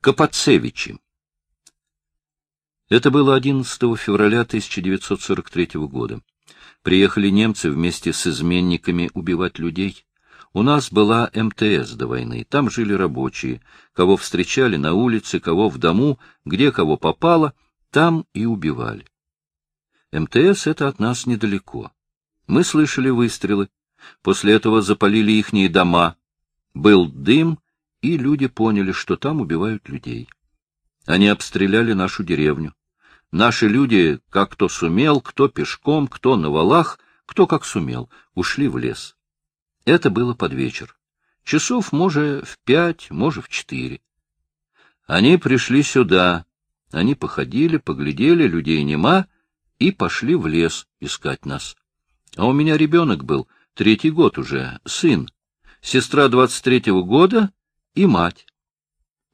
Капацевичи. Это было 11 февраля 1943 года. Приехали немцы вместе с изменниками убивать людей. У нас была МТС до войны. Там жили рабочие. Кого встречали на улице, кого в дому, где кого попало, там и убивали. МТС — это от нас недалеко. Мы слышали выстрелы. После этого запалили ихние дома. Был дым, и люди поняли, что там убивают людей. Они обстреляли нашу деревню. Наши люди, как кто сумел, кто пешком, кто на валах, кто как сумел, ушли в лес. Это было под вечер. Часов, может, в пять, может, в четыре. Они пришли сюда. Они походили, поглядели, людей нема, и пошли в лес искать нас. А у меня ребенок был, третий год уже, сын, сестра двадцать третьего года и мать.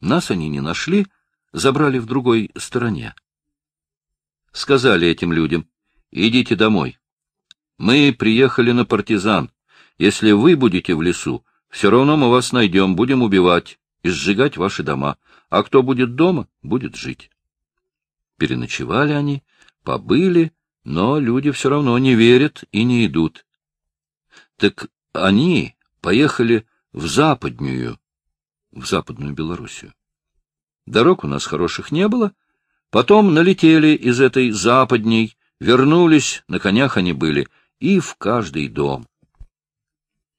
Нас они не нашли, забрали в другой стороне. Сказали этим людям, идите домой. Мы приехали на партизан. Если вы будете в лесу, все равно мы вас найдем, будем убивать и сжигать ваши дома. А кто будет дома, будет жить. Переночевали они, побыли, но люди все равно не верят и не идут. Так они поехали в западнюю, в западную Белоруссию. Дорог у нас хороших не было. Потом налетели из этой западней, вернулись, на конях они были, и в каждый дом.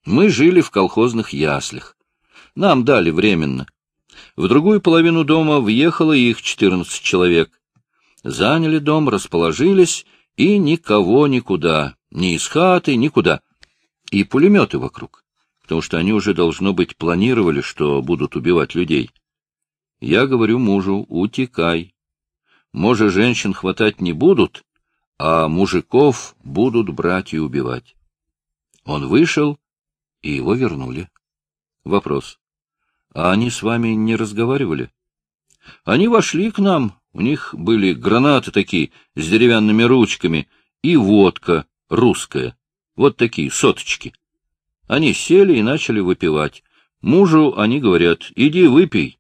Мы жили в колхозных яслях. Нам дали временно. В другую половину дома въехало их четырнадцать человек. Заняли дом, расположились, и никого никуда, ни из хаты, никуда. И пулеметы вокруг, потому что они уже, должно быть, планировали, что будут убивать людей. Я говорю мужу, утекай. Может, женщин хватать не будут, а мужиков будут брать и убивать. Он вышел, и его вернули. Вопрос. А они с вами не разговаривали? Они вошли к нам, у них были гранаты такие с деревянными ручками и водка русская, вот такие соточки. Они сели и начали выпивать. Мужу они говорят, иди выпей.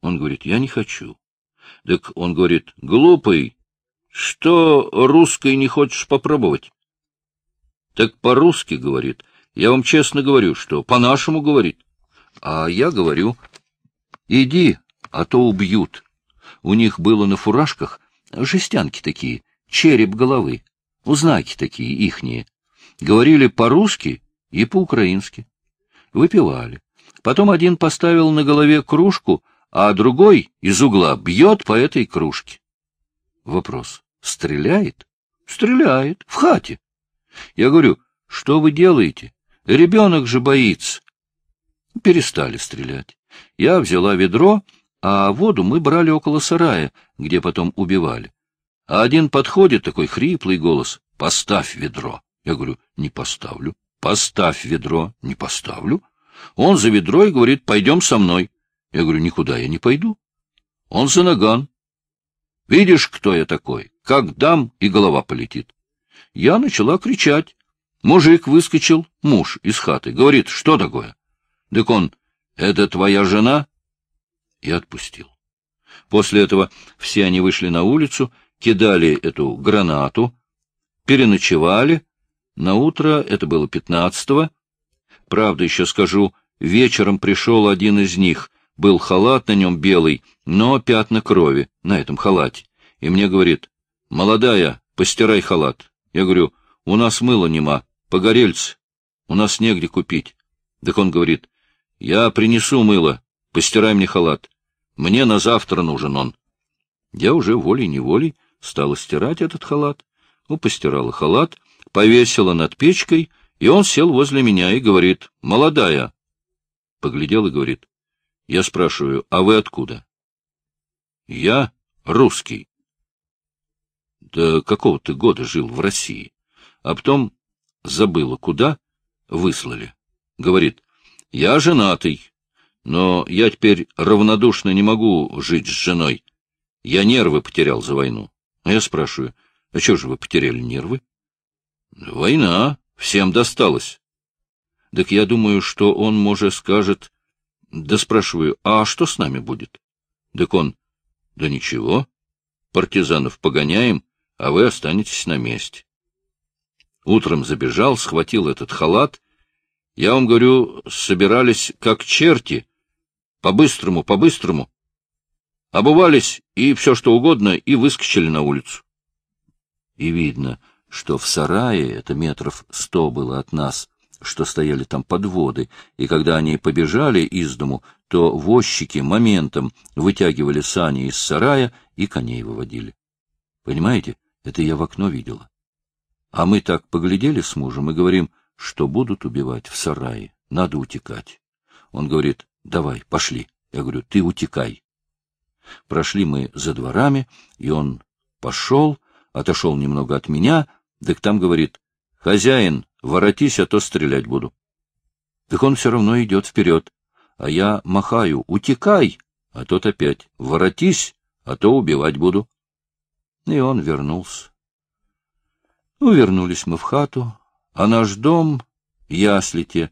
Он говорит, я не хочу. Так он говорит, глупый, что русской не хочешь попробовать? Так по-русски говорит. Я вам честно говорю, что по-нашему говорит. А я говорю, иди, а то убьют. У них было на фуражках жестянки такие, череп головы, узнаки такие ихние. Говорили по-русски и по-украински. Выпивали. Потом один поставил на голове кружку, а другой из угла бьет по этой кружке. Вопрос. Стреляет? Стреляет. В хате. Я говорю, что вы делаете? Ребенок же боится. Перестали стрелять. Я взяла ведро, а воду мы брали около сарая, где потом убивали. А один подходит, такой хриплый голос, «Поставь ведро». Я говорю, «Не поставлю». «Поставь ведро». «Не поставлю». Он за ведро и говорит, «Пойдем со мной». Я говорю, «Никуда я не пойду». Он за наган. «Видишь, кто я такой? Как дам, и голова полетит». Я начала кричать. Мужик выскочил, муж из хаты, говорит, «Что такое?» Так он, «Это твоя жена?» и отпустил. После этого все они вышли на улицу, кидали эту гранату, переночевали. На утро, это было пятнадцатого, правда, еще скажу, вечером пришел один из них, был халат на нем белый, но пятна крови на этом халате. И мне говорит, молодая, постирай халат. Я говорю, у нас мыла нема, погорельцы, у нас негде купить. Так он говорит, я принесу мыло, постирай мне халат. Мне на завтра нужен он. Я уже волей-неволей стала стирать этот халат. Ну, постирала халат, повесила над печкой, и он сел возле меня и говорит, «Молодая». Поглядел и говорит, я спрашиваю, а вы откуда? Я русский. До какого ты года жил в России? А потом забыла, куда, выслали. Говорит, я женатый, но я теперь равнодушно не могу жить с женой. Я нервы потерял за войну. А я спрашиваю, а что же вы потеряли нервы? Война. Всем досталось. Так я думаю, что он, может, скажет... Да спрашиваю, а что с нами будет? Так он, да ничего, партизанов погоняем, а вы останетесь на месте. Утром забежал, схватил этот халат. Я вам говорю, собирались как черти, по-быстрому, по-быстрому. Обувались и все что угодно, и выскочили на улицу. И видно, что в сарае, это метров сто было от нас, что стояли там подводы, и когда они побежали из дому, то возчики моментом вытягивали сани из сарая и коней выводили. Понимаете, это я в окно видела. А мы так поглядели с мужем и говорим, что будут убивать в сарае, надо утекать. Он говорит, давай, пошли. Я говорю, ты утекай. Прошли мы за дворами, и он пошел, отошел немного от меня, так там говорит, хозяин, воротись, а то стрелять буду. Так он все равно идет вперед, а я махаю, утекай, а тот опять, воротись, а то убивать буду. И он вернулся. Ну, вернулись мы в хату, а наш дом, яслите,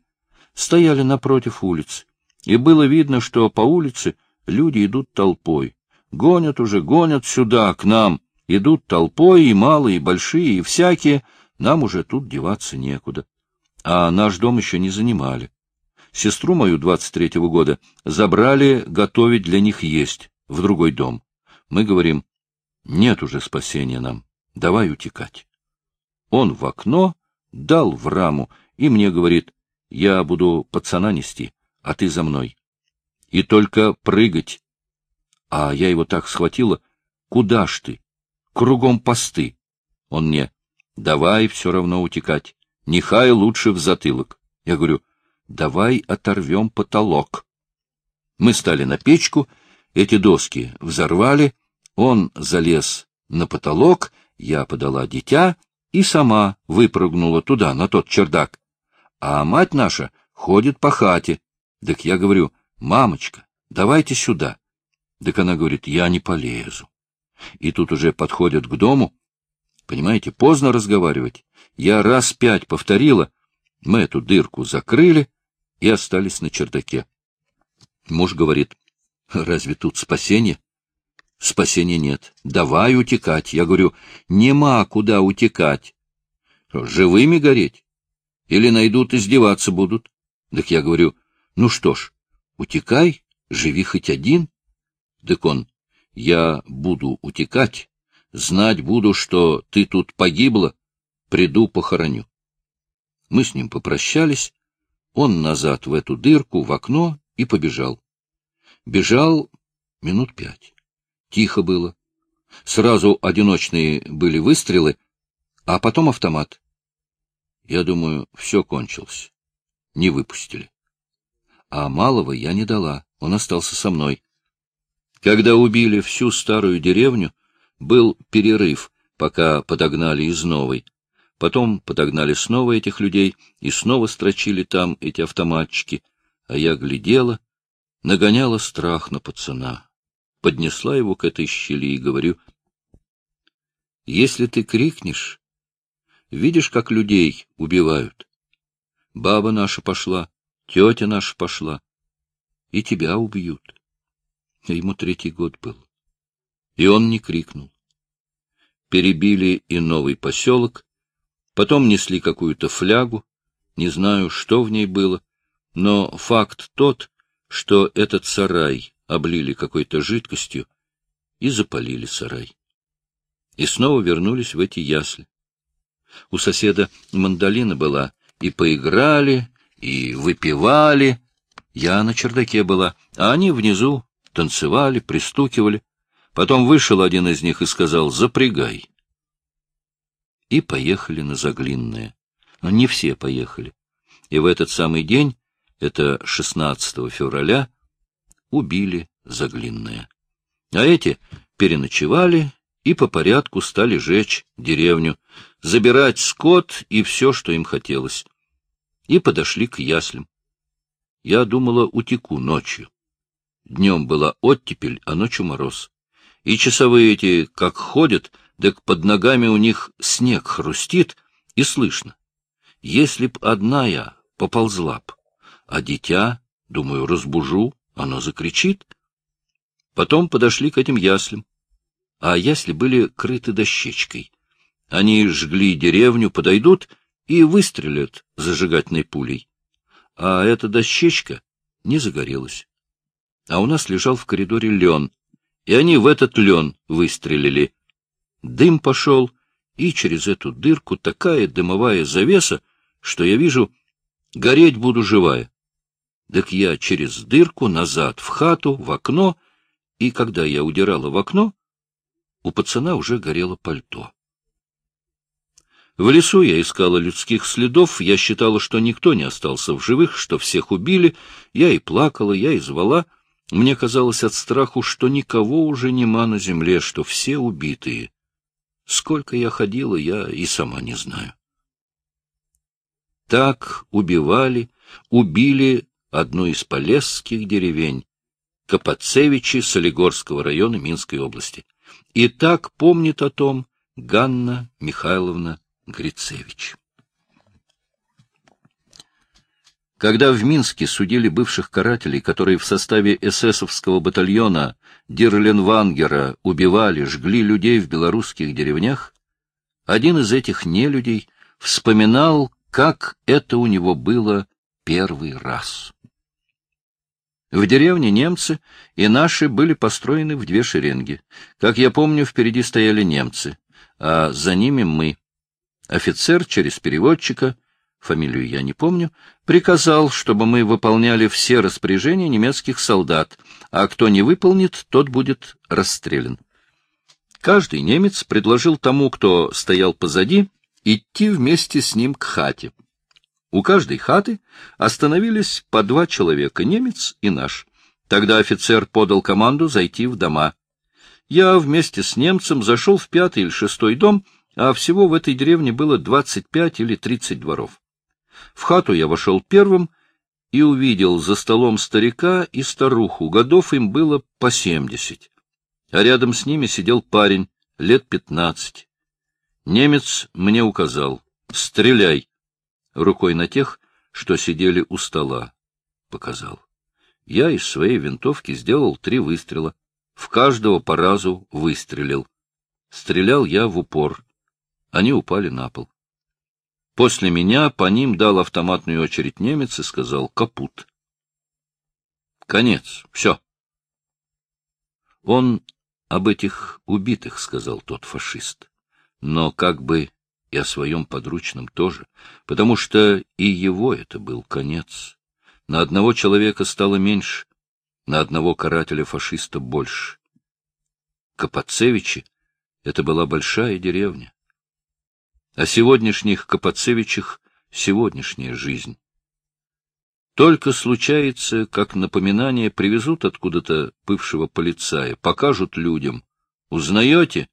стояли напротив улицы, и было видно, что по улице люди идут толпой. Гонят уже, гонят сюда, к нам, идут толпой, и малые, и большие, и всякие, нам уже тут деваться некуда. А наш дом еще не занимали. Сестру мою двадцать третьего года забрали готовить для них есть в другой дом. Мы говорим, нет уже спасения нам, давай утекать. Он в окно, дал в раму, и мне говорит, я буду пацана нести, а ты за мной. И только прыгать. А я его так схватила, куда ж ты? Кругом посты. Он мне, давай все равно утекать, нехай лучше в затылок. Я говорю, давай оторвем потолок. Мы стали на печку, эти доски взорвали, он залез на потолок, я подала дитя и сама выпрыгнула туда, на тот чердак. А мать наша ходит по хате. Так я говорю, мамочка, давайте сюда. Так она говорит, я не полезу. И тут уже подходят к дому. Понимаете, поздно разговаривать. Я раз пять повторила, мы эту дырку закрыли и остались на чердаке. Муж говорит, разве тут спасение? Спасения нет. Давай утекать. Я говорю, нема куда утекать. Живыми гореть? Или найдут, издеваться будут? Так я говорю, ну что ж, утекай, живи хоть один. Так он, я буду утекать, знать буду, что ты тут погибла, приду похороню. Мы с ним попрощались, он назад в эту дырку, в окно и побежал. Бежал минут пять. Тихо было. Сразу одиночные были выстрелы, а потом автомат. Я думаю, все кончилось. Не выпустили. А малого я не дала, он остался со мной. Когда убили всю старую деревню, был перерыв, пока подогнали из новой. Потом подогнали снова этих людей и снова строчили там эти автоматчики, а я глядела, нагоняла страх на пацана поднесла его к этой щели и говорю, «Если ты крикнешь, видишь, как людей убивают? Баба наша пошла, тетя наша пошла, и тебя убьют». Ему третий год был, и он не крикнул. Перебили и новый поселок, потом несли какую-то флягу, не знаю, что в ней было, но факт тот, что этот сарай облили какой-то жидкостью и запалили сарай. И снова вернулись в эти ясли. У соседа мандолина была, и поиграли, и выпивали. Я на чердаке была, а они внизу танцевали, пристукивали. Потом вышел один из них и сказал «Запрягай». И поехали на Заглинное. Но не все поехали. И в этот самый день, это 16 февраля, убили Заглинное. А эти переночевали и по порядку стали жечь деревню, забирать скот и все, что им хотелось. И подошли к яслям. Я думала, утеку ночью. Днем была оттепель, а ночью мороз. И часовые эти, как ходят, так под ногами у них снег хрустит, и слышно. Если б одна я поползла б, а дитя, думаю, разбужу, оно закричит. Потом подошли к этим яслям. А ясли были крыты дощечкой. Они жгли деревню, подойдут и выстрелят зажигательной пулей. А эта дощечка не загорелась. А у нас лежал в коридоре лен, и они в этот лен выстрелили. Дым пошел, и через эту дырку такая дымовая завеса, что я вижу, гореть буду живая. Так я через дырку назад в хату, в окно, и когда я удирала в окно, у пацана уже горело пальто. В лесу я искала людских следов, я считала, что никто не остался в живых, что всех убили, я и плакала, я и звала. Мне казалось от страху, что никого уже нема на земле, что все убитые. Сколько я ходила, я и сама не знаю. Так убивали, убили одну из полесских деревень, Капацевичи Солигорского района Минской области. И так помнит о том Ганна Михайловна Грицевич. Когда в Минске судили бывших карателей, которые в составе эсэсовского батальона Дирленвангера убивали, жгли людей в белорусских деревнях, один из этих нелюдей вспоминал, как это у него было первый раз. В деревне немцы и наши были построены в две шеренги. Как я помню, впереди стояли немцы, а за ними мы. Офицер через переводчика, фамилию я не помню, приказал, чтобы мы выполняли все распоряжения немецких солдат, а кто не выполнит, тот будет расстрелян. Каждый немец предложил тому, кто стоял позади, идти вместе с ним к хате. У каждой хаты остановились по два человека, немец и наш. Тогда офицер подал команду зайти в дома. Я вместе с немцем зашел в пятый или шестой дом, а всего в этой деревне было двадцать пять или тридцать дворов. В хату я вошел первым и увидел за столом старика и старуху, годов им было по семьдесят. А рядом с ними сидел парень, лет пятнадцать. Немец мне указал — стреляй рукой на тех, что сидели у стола, показал. Я из своей винтовки сделал три выстрела. В каждого по разу выстрелил. Стрелял я в упор. Они упали на пол. После меня по ним дал автоматную очередь немец и сказал «капут». Конец. Все. Он об этих убитых, — сказал тот фашист. Но как бы и о своем подручном тоже, потому что и его это был конец. На одного человека стало меньше, на одного карателя-фашиста больше. Капацевичи — это была большая деревня. О сегодняшних Капацевичах — сегодняшняя жизнь. Только случается, как напоминание, привезут откуда-то бывшего полицая, покажут людям. Узнаете?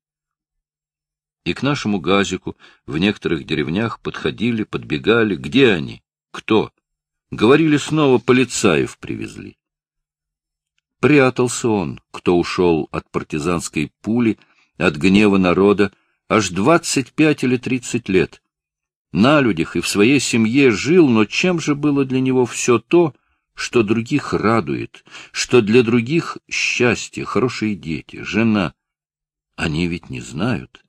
и к нашему газику в некоторых деревнях подходили, подбегали. Где они? Кто? Говорили, снова полицаев привезли. Прятался он, кто ушел от партизанской пули, от гнева народа, аж двадцать пять или тридцать лет. На людях и в своей семье жил, но чем же было для него все то, что других радует, что для других счастье, хорошие дети, жена? Они ведь не знают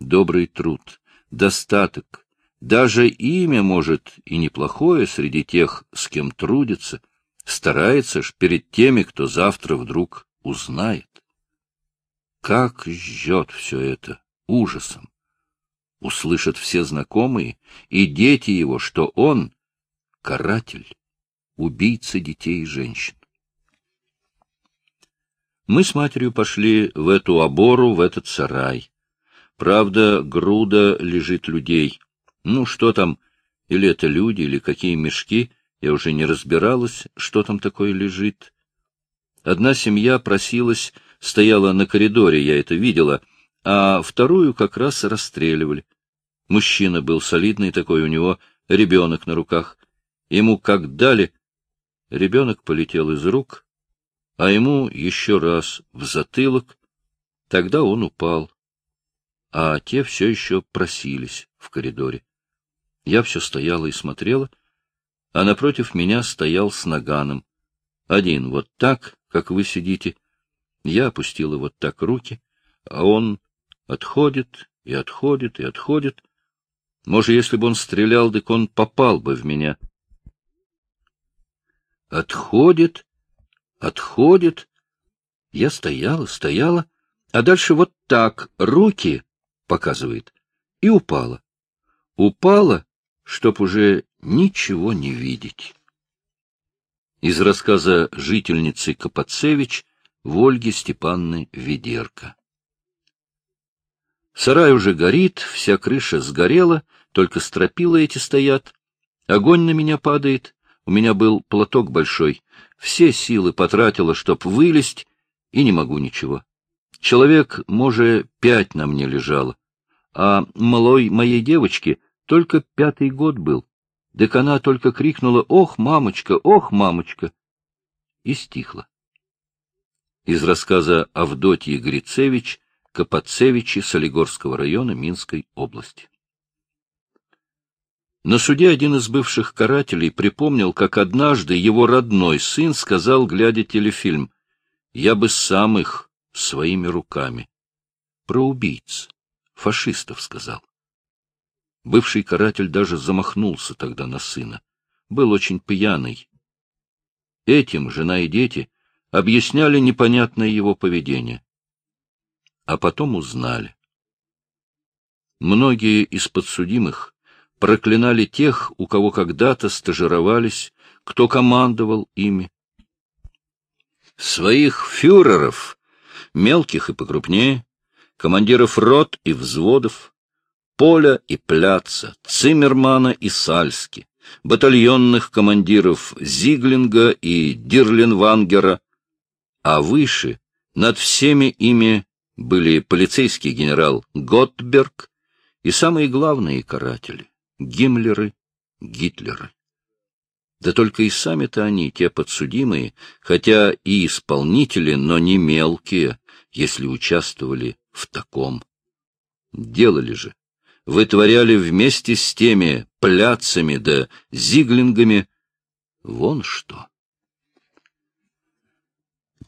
добрый труд, достаток, даже имя, может, и неплохое среди тех, с кем трудится, старается ж перед теми, кто завтра вдруг узнает. Как жжет все это ужасом! Услышат все знакомые и дети его, что он — каратель, убийца детей и женщин. Мы с матерью пошли в эту обору, в этот сарай. Правда, груда лежит людей. Ну, что там, или это люди, или какие мешки, я уже не разбиралась, что там такое лежит. Одна семья просилась, стояла на коридоре, я это видела, а вторую как раз расстреливали. Мужчина был солидный такой, у него ребенок на руках. Ему как дали, ребенок полетел из рук, а ему еще раз в затылок, тогда он упал а те все еще просились в коридоре. Я все стояла и смотрела, а напротив меня стоял с наганом. Один вот так, как вы сидите, Я опустила вот так руки, а он отходит и отходит и отходит. Может, если бы он стрелял, так он попал бы в меня. Отходит, отходит. Я стояла, стояла, а дальше вот так, руки, показывает, и упала. Упала, чтоб уже ничего не видеть. Из рассказа жительницы Капацевич Вольги Степанны Ведерко. Сарай уже горит, вся крыша сгорела, только стропила эти стоят. Огонь на меня падает, у меня был платок большой. Все силы потратила, чтоб вылезть, и не могу ничего. Человек, может, пять на мне лежало. А малой моей девочке только пятый год был. Так она только крикнула «Ох, мамочка! Ох, мамочка!» и стихла. Из рассказа Авдотьи Грицевич Капацевичи Солигорского района Минской области. На суде один из бывших карателей припомнил, как однажды его родной сын сказал, глядя телефильм, «Я бы сам их своими руками». Про убийц, фашистов сказал. Бывший каратель даже замахнулся тогда на сына. Был очень пьяный. Этим жена и дети объясняли непонятное его поведение а потом узнали. Многие из подсудимых проклинали тех, у кого когда-то стажировались, кто командовал ими. Своих фюреров, мелких и покрупнее, командиров рот и взводов, Поля и Пляца, Циммермана и Сальски, батальонных командиров Зиглинга и Дирленвангера, а выше, над всеми ими были полицейский генерал Готберг и самые главные каратели — Гиммлеры, Гитлеры. Да только и сами-то они, те подсудимые, хотя и исполнители, но не мелкие, если участвовали в таком. Делали же, вытворяли вместе с теми пляцами да зиглингами вон что.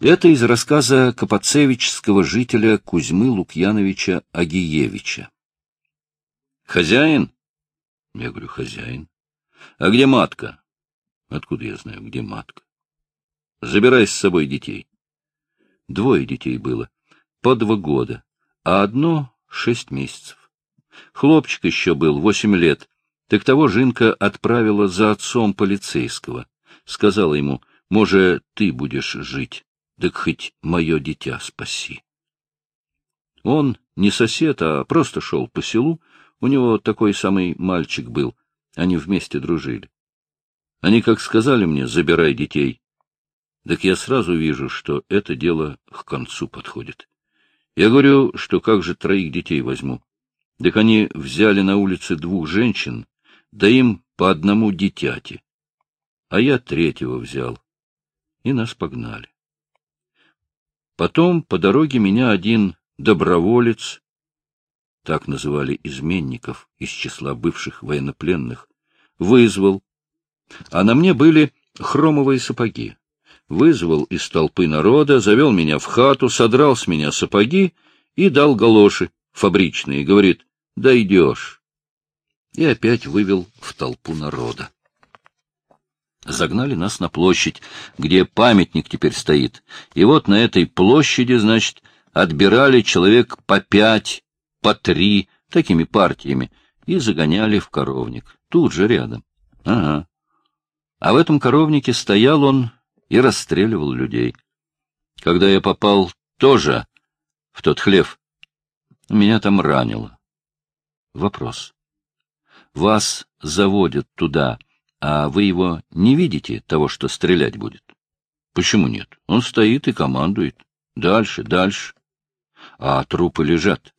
Это из рассказа капацевичского жителя Кузьмы Лукьяновича Агиевича. «Хозяин?» Я говорю, «Хозяин». «А где матка?» «Откуда я знаю, где матка?» «Забирай с собой детей». Двое детей было, по два года, а одно — шесть месяцев. Хлопчик еще был, восемь лет. Так того Жинка отправила за отцом полицейского. Сказала ему, может, ты будешь жить так хоть мое дитя спаси. Он не сосед, а просто шел по селу, у него такой самый мальчик был, они вместе дружили. Они как сказали мне, забирай детей, так я сразу вижу, что это дело к концу подходит. Я говорю, что как же троих детей возьму. Так они взяли на улице двух женщин, да им по одному дитяти. А я третьего взял, и нас погнали. Потом по дороге меня один доброволец, так называли изменников из числа бывших военнопленных, вызвал, а на мне были хромовые сапоги. Вызвал из толпы народа, завел меня в хату, содрал с меня сапоги и дал галоши фабричные, говорит, дойдешь. И опять вывел в толпу народа. Загнали нас на площадь, где памятник теперь стоит. И вот на этой площади, значит, отбирали человек по пять, по три, такими партиями, и загоняли в коровник. Тут же рядом. Ага. А в этом коровнике стоял он и расстреливал людей. Когда я попал тоже в тот хлев, меня там ранило. Вопрос. Вас заводят туда а вы его не видите, того, что стрелять будет? Почему нет? Он стоит и командует. Дальше, дальше. А трупы лежат.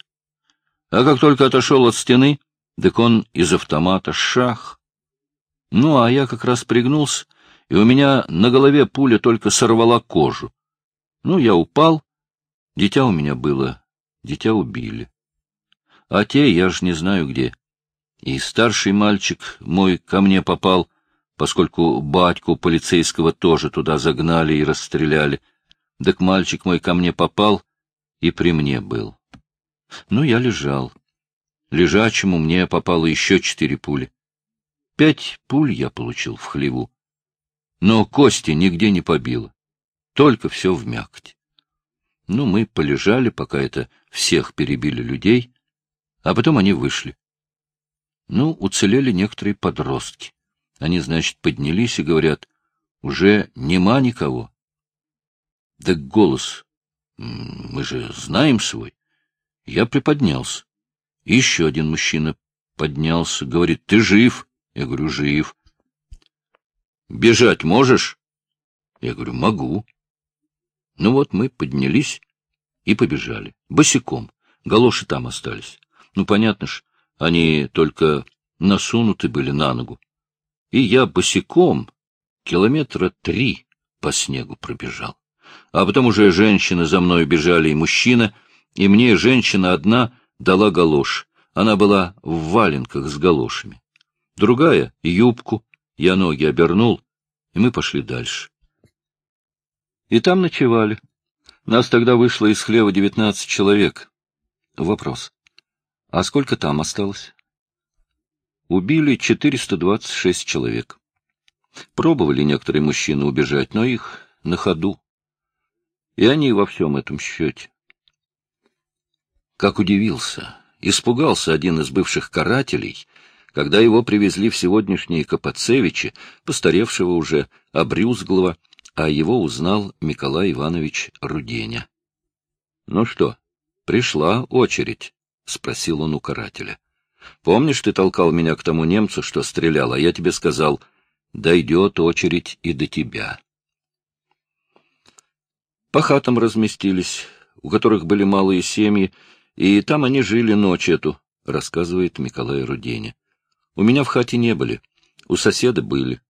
А как только отошел от стены, так он из автомата шах. Ну, а я как раз пригнулся, и у меня на голове пуля только сорвала кожу. Ну, я упал, дитя у меня было, дитя убили. А те я ж не знаю где. И старший мальчик мой ко мне попал, поскольку батьку полицейского тоже туда загнали и расстреляли. Так мальчик мой ко мне попал и при мне был. Ну, я лежал. Лежачему мне попало еще четыре пули. Пять пуль я получил в хлеву. Но кости нигде не побило. Только все в мякоть. Ну, мы полежали, пока это всех перебили людей, а потом они вышли. Ну, уцелели некоторые подростки. Они, значит, поднялись и говорят, уже нема никого. Да голос, мы же знаем свой. Я приподнялся. еще один мужчина поднялся, говорит, ты жив? Я говорю, жив. Бежать можешь? Я говорю, могу. Ну вот мы поднялись и побежали. Босиком. Галоши там остались. Ну, понятно ж, они только насунуты были на ногу. И я босиком километра три по снегу пробежал. А потом уже женщины за мной бежали, и мужчина, и мне женщина одна дала галош. Она была в валенках с галошами. Другая — юбку. Я ноги обернул, и мы пошли дальше. И там ночевали. Нас тогда вышло из хлева девятнадцать человек. Вопрос. А сколько там осталось? Убили 426 человек. Пробовали некоторые мужчины убежать, но их на ходу. И они во всем этом счете. Как удивился, испугался один из бывших карателей, когда его привезли в сегодняшние Капацевичи, постаревшего уже, обрюзглого, а его узнал Николай Иванович Руденя. — Ну что, пришла очередь? — спросил он у карателя. — Помнишь, ты толкал меня к тому немцу, что стрелял, а я тебе сказал, дойдет очередь и до тебя. По хатам разместились, у которых были малые семьи, и там они жили ночь эту, — рассказывает Николай Руденя. У меня в хате не были, у соседа были.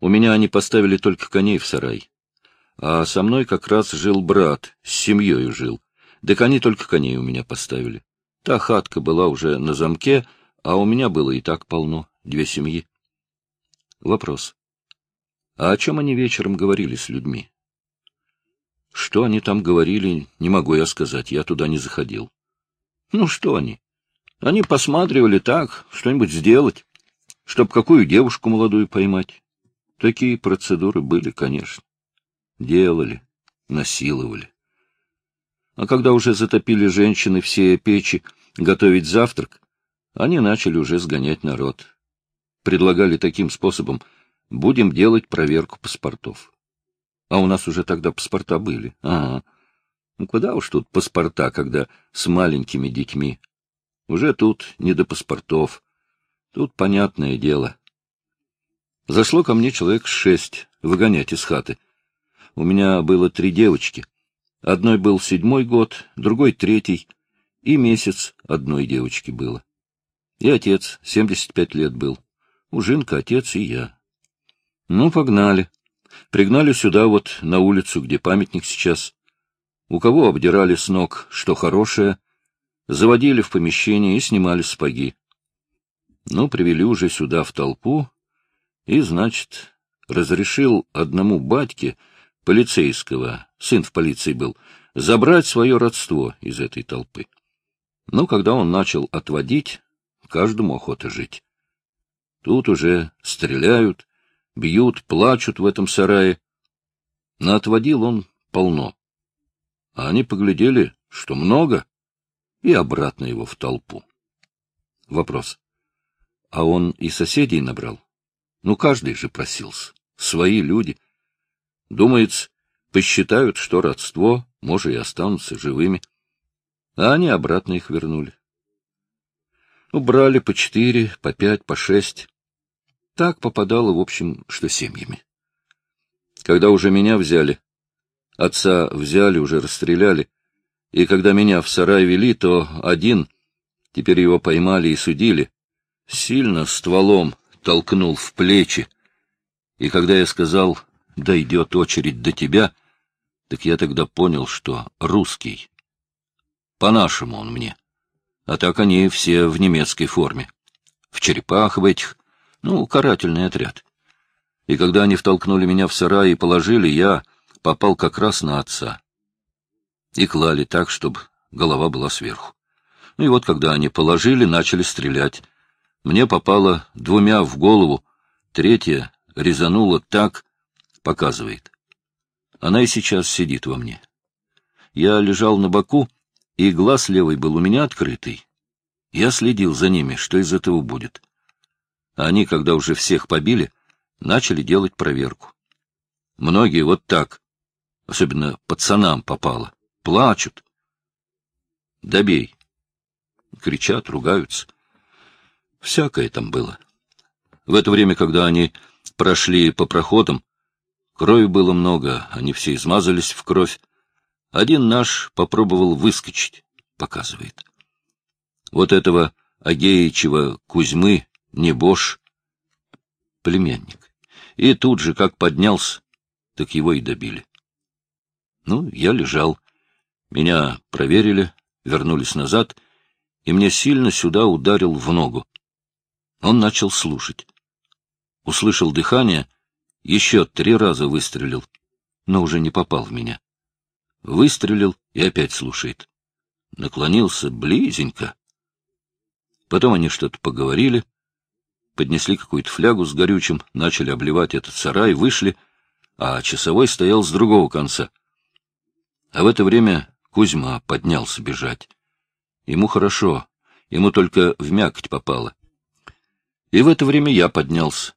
У меня они поставили только коней в сарай. А со мной как раз жил брат, с семьей жил. Так они только коней у меня поставили. Та хатка была уже на замке, а у меня было и так полно, две семьи. Вопрос. А о чем они вечером говорили с людьми? Что они там говорили, не могу я сказать, я туда не заходил. Ну, что они? Они посматривали так, что-нибудь сделать, чтоб какую девушку молодую поймать. Такие процедуры были, конечно. Делали, насиловали. А когда уже затопили женщины все печи готовить завтрак, они начали уже сгонять народ. Предлагали таким способом, будем делать проверку паспортов. А у нас уже тогда паспорта были. Ага. Ну куда уж тут паспорта, когда с маленькими детьми? Уже тут не до паспортов. Тут понятное дело. Зашло ко мне человек шесть выгонять из хаты. У меня было три девочки. Одной был седьмой год, другой третий, и месяц одной девочки было. И отец, семьдесят пять лет был. Ужинка, отец и я. Ну, погнали. Пригнали сюда вот, на улицу, где памятник сейчас. У кого обдирали с ног, что хорошее, заводили в помещение и снимали сапоги. Ну, привели уже сюда в толпу, и, значит, разрешил одному батьке, полицейского, сын в полиции был, забрать свое родство из этой толпы. Но когда он начал отводить, каждому охота жить. Тут уже стреляют, бьют, плачут в этом сарае. Но отводил он полно. А они поглядели, что много, и обратно его в толпу. Вопрос. А он и соседей набрал? Ну, каждый же просился. Свои люди. Думается, посчитают, что родство, может, и останутся живыми. А они обратно их вернули. Убрали по четыре, по пять, по шесть. Так попадало, в общем, что семьями. Когда уже меня взяли, отца взяли, уже расстреляли, и когда меня в сарай вели, то один, теперь его поймали и судили, сильно стволом толкнул в плечи, и когда я сказал «дойдет очередь до тебя», так я тогда понял, что русский. По-нашему он мне. А так они все в немецкой форме. В черепах в этих, ну, карательный отряд. И когда они втолкнули меня в сарай и положили, я попал как раз на отца. И клали так, чтобы голова была сверху. Ну и вот, когда они положили, начали стрелять. Мне попало двумя в голову, третья резанула так, показывает. Она и сейчас сидит во мне. Я лежал на боку, и глаз левый был у меня открытый. Я следил за ними, что из этого будет. Они, когда уже всех побили, начали делать проверку. Многие вот так, особенно пацанам попало, плачут. Добей. Кричат, ругаются. Всякое там было. В это время, когда они прошли по проходам, крови было много, они все измазались в кровь. Один наш попробовал выскочить, показывает. Вот этого Агеичева Кузьмы, небош, племянник. И тут же, как поднялся, так его и добили. Ну, я лежал. Меня проверили, вернулись назад, и мне сильно сюда ударил в ногу. Он начал слушать. Услышал дыхание, еще три раза выстрелил, но уже не попал в меня. Выстрелил и опять слушает. Наклонился близенько. Потом они что-то поговорили, поднесли какую-то флягу с горючим, начали обливать этот сарай, вышли, а часовой стоял с другого конца. А в это время Кузьма поднялся бежать. Ему хорошо, ему только в мякоть попало. И в это время я поднялся.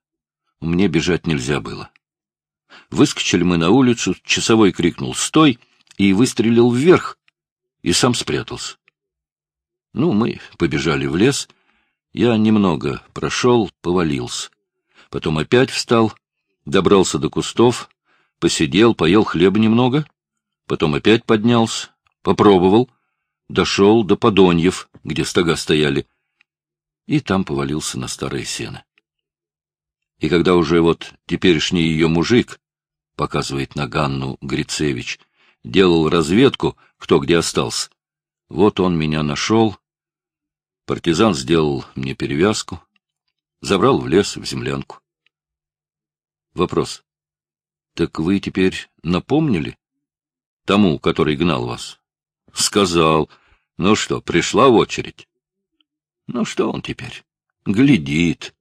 Мне бежать нельзя было. Выскочили мы на улицу, часовой крикнул «Стой!» и выстрелил вверх, и сам спрятался. Ну, мы побежали в лес. Я немного прошел, повалился. Потом опять встал, добрался до кустов, посидел, поел хлеба немного, потом опять поднялся, попробовал, дошел до Подоньев, где стога стояли, и там повалился на старое сено. И когда уже вот теперешний ее мужик, показывает на Ганну Грицевич, делал разведку, кто где остался, вот он меня нашел, партизан сделал мне перевязку, забрал в лес, в землянку. Вопрос. Так вы теперь напомнили? Тому, который гнал вас? Сказал. Ну что, пришла очередь? Ну что он теперь? Глядит.